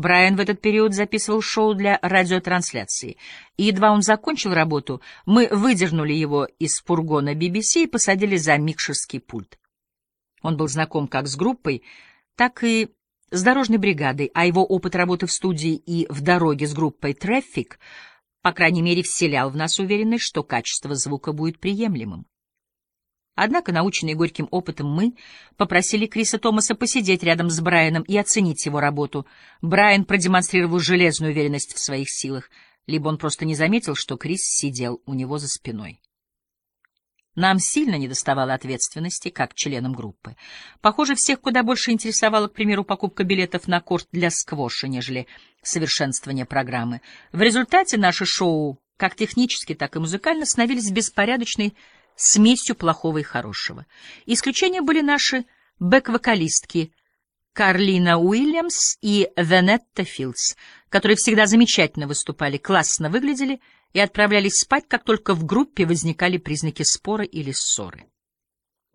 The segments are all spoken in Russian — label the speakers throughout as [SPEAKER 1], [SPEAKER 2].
[SPEAKER 1] Брайан в этот период записывал шоу для радиотрансляции, и едва он закончил работу, мы выдернули его из фургона BBC и посадили за микшерский пульт. Он был знаком как с группой, так и с дорожной бригадой, а его опыт работы в студии и в дороге с группой «Траффик» по крайней мере вселял в нас уверенность, что качество звука будет приемлемым. Однако, наученные горьким опытом, мы попросили Криса Томаса посидеть рядом с Брайаном и оценить его работу. Брайан продемонстрировал железную уверенность в своих силах, либо он просто не заметил, что Крис сидел у него за спиной. Нам сильно недоставало ответственности, как членам группы. Похоже, всех куда больше интересовала, к примеру, покупка билетов на корт для сквоша, нежели совершенствование программы. В результате наше шоу, как технически, так и музыкально, становились беспорядочной смесью плохого и хорошего. Исключением были наши бэк-вокалистки Карлина Уильямс и Венетта Филдс, которые всегда замечательно выступали, классно выглядели и отправлялись спать, как только в группе возникали признаки спора или ссоры.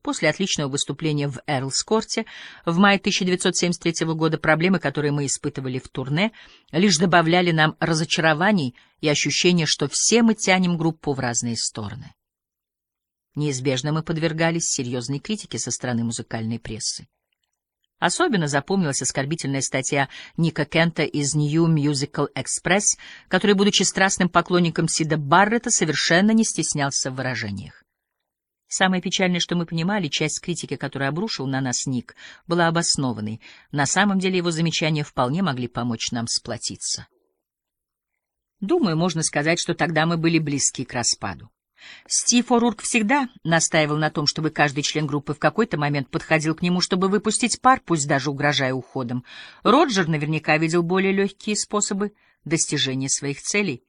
[SPEAKER 1] После отличного выступления в Эрлскорте в мае 1973 года проблемы, которые мы испытывали в турне, лишь добавляли нам разочарований и ощущения, что все мы тянем группу в разные стороны. Неизбежно мы подвергались серьезной критике со стороны музыкальной прессы. Особенно запомнилась оскорбительная статья Ника Кента из New Musical Express, который, будучи страстным поклонником Сида Баррета, совершенно не стеснялся в выражениях. Самое печальное, что мы понимали, часть критики, которую обрушил на нас Ник, была обоснованной. На самом деле его замечания вполне могли помочь нам сплотиться. Думаю, можно сказать, что тогда мы были близки к распаду. Стив О'Рурк всегда настаивал на том, чтобы каждый член группы в какой-то момент подходил к нему, чтобы выпустить пар, пусть даже угрожая уходом. Роджер наверняка видел более легкие способы достижения своих целей.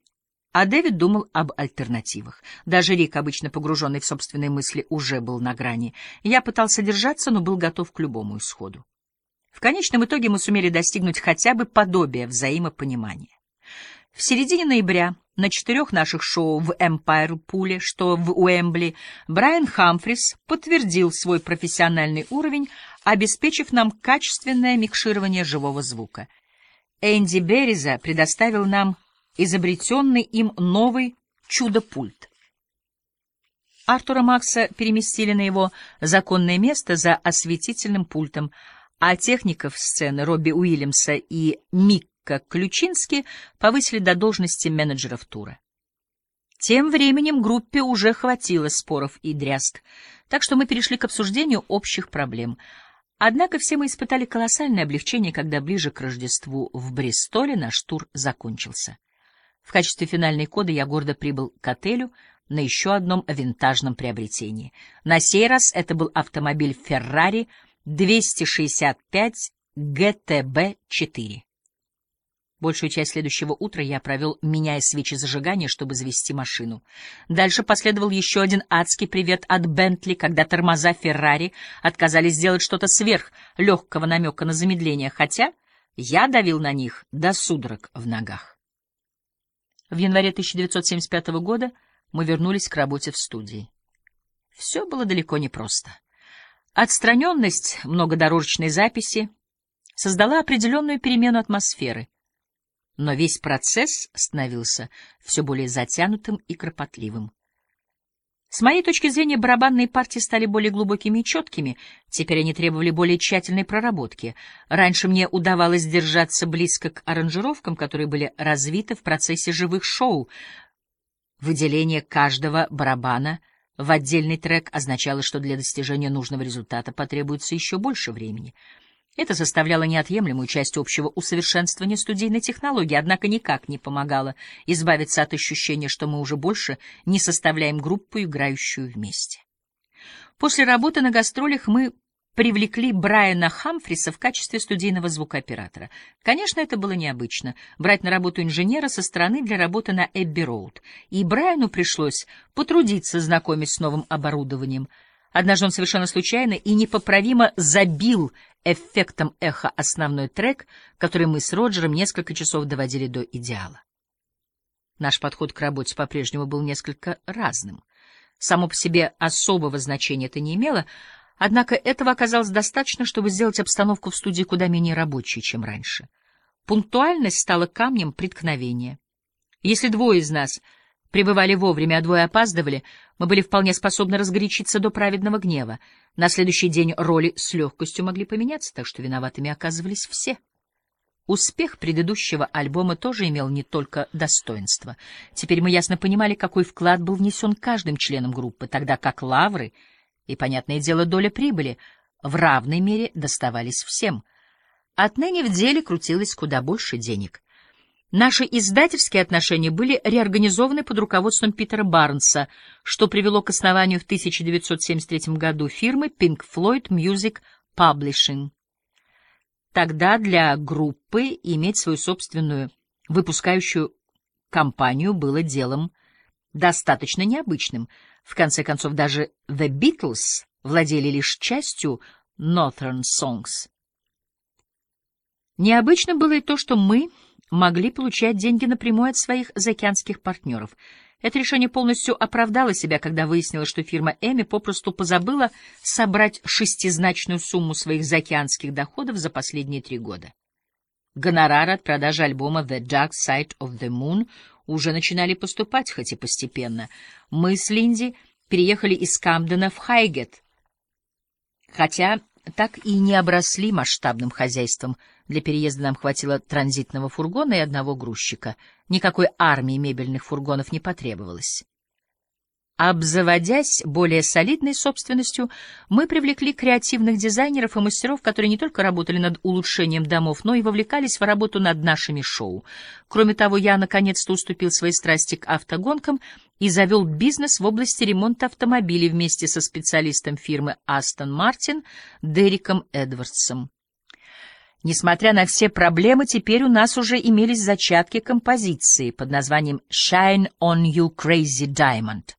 [SPEAKER 1] А Дэвид думал об альтернативах. Даже Рик, обычно погруженный в собственные мысли, уже был на грани. Я пытался держаться, но был готов к любому исходу. В конечном итоге мы сумели достигнуть хотя бы подобия взаимопонимания. В середине ноября на четырех наших шоу в Эмпайр Пуле, что в Уэмбли, Брайан Хамфрис подтвердил свой профессиональный уровень, обеспечив нам качественное микширование живого звука. Энди Береза предоставил нам изобретенный им новый чудо-пульт. Артура Макса переместили на его законное место за осветительным пультом, а техников сцены Робби Уильямса и Мик как Ключинский повысили до должности менеджеров тура. Тем временем группе уже хватило споров и дрязг, так что мы перешли к обсуждению общих проблем. Однако все мы испытали колоссальное облегчение, когда ближе к Рождеству в Бристоле наш тур закончился. В качестве финальной коды я гордо прибыл к отелю на еще одном винтажном приобретении. На сей раз это был автомобиль Ferrari 265 GTB-4. Большую часть следующего утра я провел, меняя свечи зажигания, чтобы завести машину. Дальше последовал еще один адский привет от Бентли, когда тормоза Феррари отказались сделать что-то сверх легкого намека на замедление, хотя я давил на них до судорог в ногах. В январе 1975 года мы вернулись к работе в студии. Все было далеко не просто. Отстраненность многодорожечной записи создала определенную перемену атмосферы — но весь процесс становился все более затянутым и кропотливым. С моей точки зрения, барабанные партии стали более глубокими и четкими, теперь они требовали более тщательной проработки. Раньше мне удавалось держаться близко к аранжировкам, которые были развиты в процессе живых шоу. Выделение каждого барабана в отдельный трек означало, что для достижения нужного результата потребуется еще больше времени — это составляло неотъемлемую часть общего усовершенствования студийной технологии, однако никак не помогало избавиться от ощущения, что мы уже больше не составляем группу, играющую вместе. После работы на гастролях мы привлекли Брайана Хамфриса в качестве студийного звукооператора. Конечно, это было необычно — брать на работу инженера со стороны для работы на Эбби-Роуд, и Брайану пришлось потрудиться, знакомясь с новым оборудованием — Однажды он совершенно случайно и непоправимо забил эффектом эха основной трек, который мы с Роджером несколько часов доводили до идеала. Наш подход к работе по-прежнему был несколько разным. Само по себе особого значения это не имело, однако этого оказалось достаточно, чтобы сделать обстановку в студии куда менее рабочей, чем раньше. Пунктуальность стала камнем преткновения. Если двое из нас пребывали вовремя, а двое опаздывали, мы были вполне способны разгорячиться до праведного гнева. На следующий день роли с легкостью могли поменяться, так что виноватыми оказывались все. Успех предыдущего альбома тоже имел не только достоинство. Теперь мы ясно понимали, какой вклад был внесен каждым членом группы, тогда как лавры и, понятное дело, доля прибыли в равной мере доставались всем. Отныне в деле крутилось куда больше денег. Наши издательские отношения были реорганизованы под руководством Питера Барнса, что привело к основанию в 1973 году фирмы Pink Floyd Music Publishing. Тогда для группы иметь свою собственную выпускающую компанию было делом достаточно необычным. В конце концов, даже The Beatles владели лишь частью Northern Songs. Необычно было и то, что мы могли получать деньги напрямую от своих заокеанских партнеров — это решение полностью оправдало себя, когда выяснилось, что фирма Эми попросту позабыла собрать шестизначную сумму своих заокеанских доходов за последние три года. Гонорары от продажи альбома The Dark Side of the Moon уже начинали поступать, хоть и постепенно. Мы с Линди переехали из Камдена в Хайгет, хотя так и не обросли масштабным хозяйством. Для переезда нам хватило транзитного фургона и одного грузчика. Никакой армии мебельных фургонов не потребовалось. Обзаводясь более солидной собственностью, мы привлекли креативных дизайнеров и мастеров, которые не только работали над улучшением домов, но и вовлекались в работу над нашими шоу. Кроме того, я наконец-то уступил своей страсти к автогонкам и завел бизнес в области ремонта автомобилей вместе со специалистом фирмы Aston Martin Дериком Эдвардсом. Несмотря на все проблемы, теперь у нас уже имелись зачатки композиции под названием «Shine on You Crazy Diamond»,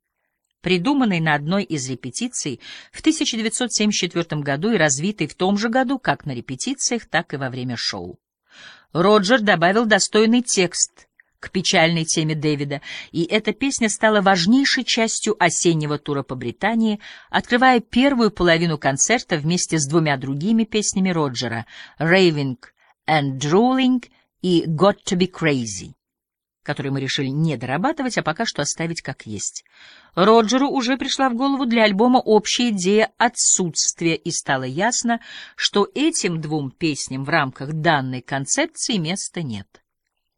[SPEAKER 1] придуманной на одной из репетиций в 1974 году и развитой в том же году как на репетициях, так и во время шоу. Роджер добавил достойный текст к печальной теме Дэвида, и эта песня стала важнейшей частью осеннего тура по Британии, открывая первую половину концерта вместе с двумя другими песнями Роджера «Raving and Drooling» и «Got to be Crazy» который мы решили не дорабатывать, а пока что оставить как есть. Роджеру уже пришла в голову для альбома общая идея отсутствия, и стало ясно, что этим двум песням в рамках данной концепции места нет.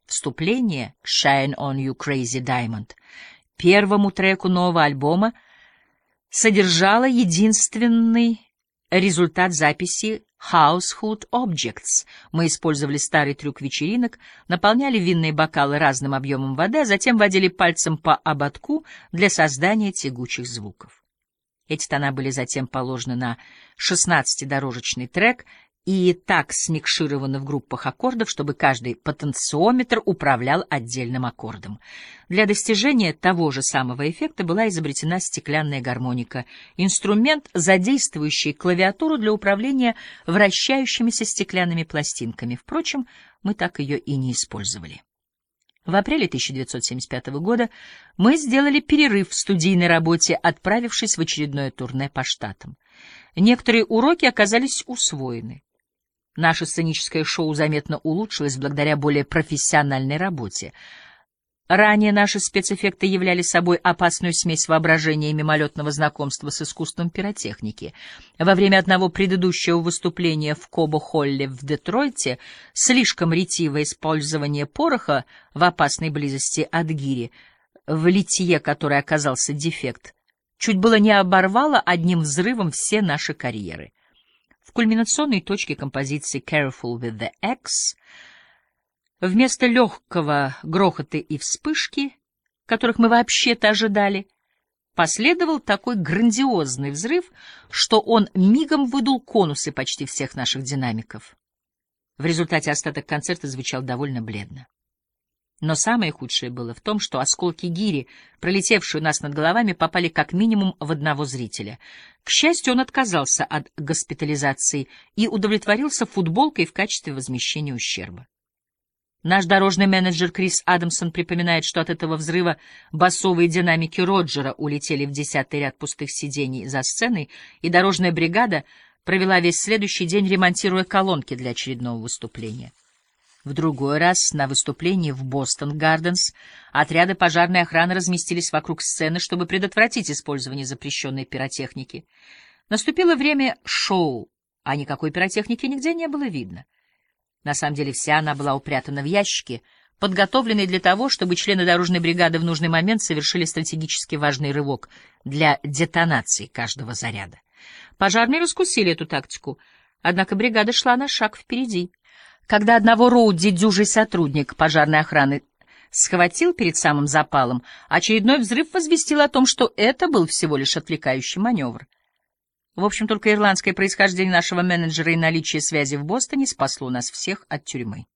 [SPEAKER 1] Вступление «Shine on You Crazy Diamond» первому треку нового альбома содержало единственный результат записи Household Objects. Мы использовали старый трюк вечеринок, наполняли винные бокалы разным объемом воды, а затем водили пальцем по ободку для создания тягучих звуков. Эти тона были затем положены на 16-дорожечный трек и так смикшированы в группах аккордов, чтобы каждый потенциометр управлял отдельным аккордом. Для достижения того же самого эффекта была изобретена стеклянная гармоника, инструмент, задействующий клавиатуру для управления вращающимися стеклянными пластинками. Впрочем, мы так ее и не использовали. В апреле 1975 года мы сделали перерыв в студийной работе, отправившись в очередное турне по штатам. Некоторые уроки оказались усвоены. Наше сценическое шоу заметно улучшилось благодаря более профессиональной работе. Ранее наши спецэффекты являли собой опасную смесь воображения и мимолетного знакомства с искусством пиротехники. Во время одного предыдущего выступления в Кобо-Холле в Детройте слишком ретивое использование пороха в опасной близости от гири, в литье которой оказался дефект, чуть было не оборвало одним взрывом все наши карьеры. В кульминационной точке композиции «Careful with the X» вместо легкого грохота и вспышки, которых мы вообще-то ожидали, последовал такой грандиозный взрыв, что он мигом выдул конусы почти всех наших динамиков. В результате остаток концерта звучал довольно бледно. Но самое худшее было в том, что осколки гири, пролетевшие у нас над головами, попали как минимум в одного зрителя. К счастью, он отказался от госпитализации и удовлетворился футболкой в качестве возмещения ущерба. Наш дорожный менеджер Крис Адамсон припоминает, что от этого взрыва басовые динамики Роджера улетели в десятый ряд пустых сидений за сценой, и дорожная бригада провела весь следующий день, ремонтируя колонки для очередного выступления. В другой раз на выступлении в Бостон-Гарденс отряды пожарной охраны разместились вокруг сцены, чтобы предотвратить использование запрещенной пиротехники. Наступило время шоу, а никакой пиротехники нигде не было видно. На самом деле вся она была упрятана в ящики, подготовленные для того, чтобы члены дорожной бригады в нужный момент совершили стратегически важный рывок для детонации каждого заряда. Пожарные раскусили эту тактику, однако бригада шла на шаг впереди. Когда одного Роуди дюжий сотрудник пожарной охраны схватил перед самым запалом, очередной взрыв возвестил о том, что это был всего лишь отвлекающий маневр. В общем, только ирландское происхождение нашего менеджера и наличие связи в Бостоне спасло нас всех от тюрьмы.